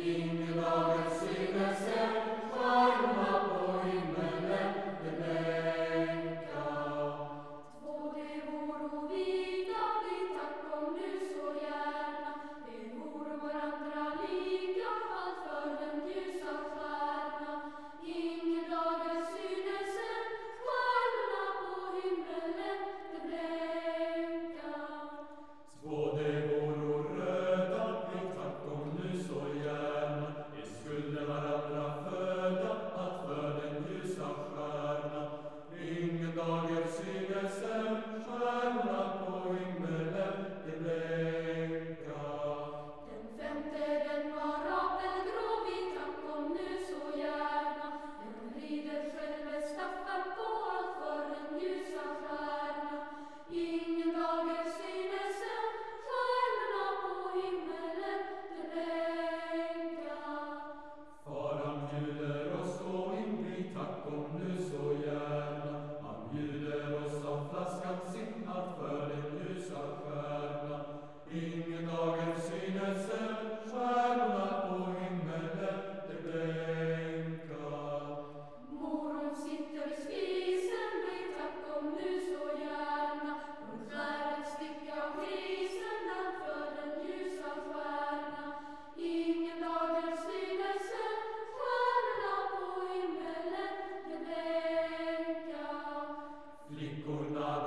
Amen. Nikunai.